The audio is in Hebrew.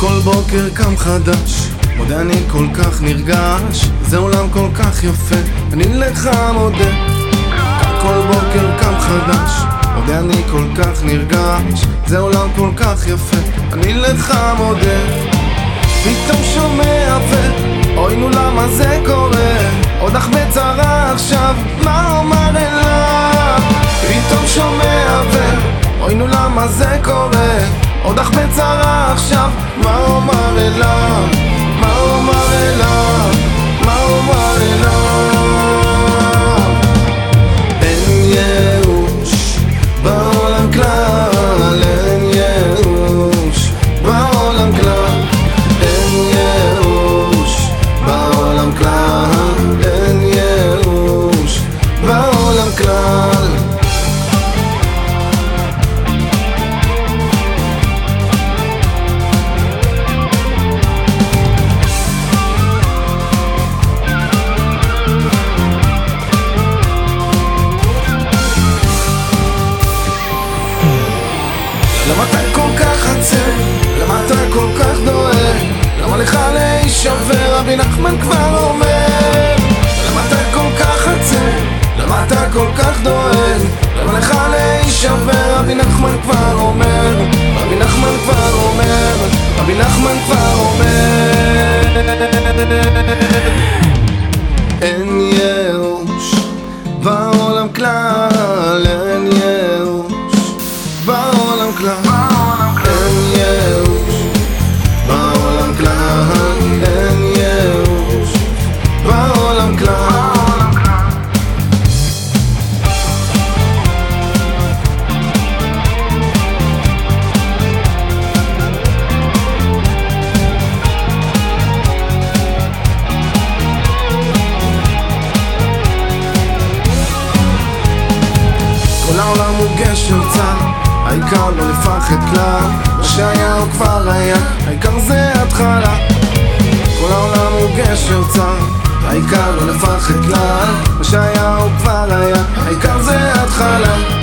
כל בוקר קם חדש, מודה אני כל כך נרגש, זה עולם כל כך יפה, אני לך מודה. כל בוקר קם חדש, מודה אני כל כך נרגש, זה עולם כל כך יפה, אני לך מודה. פתאום שומע ו... אוי נו למה זה קורה? עוד אך בצרה עכשיו, מה אומר אליו? פתאום שומע ו... אוי נו למה זה קורה? עוד אך בצרה עכשיו, מה אומר אליו? נחמן כבר אומר למה אתה כל כך עצר? למה אתה כל כך דואג? גשר צר, העיקר לא לפחד כלל, מה שהיה הוא כבר היה, העיקר זה התחלה. כל העולם הוא גשר צר, העיקר לא לפחד כלל, מה שהיה הוא כבר היה, העיקר זה התחלה.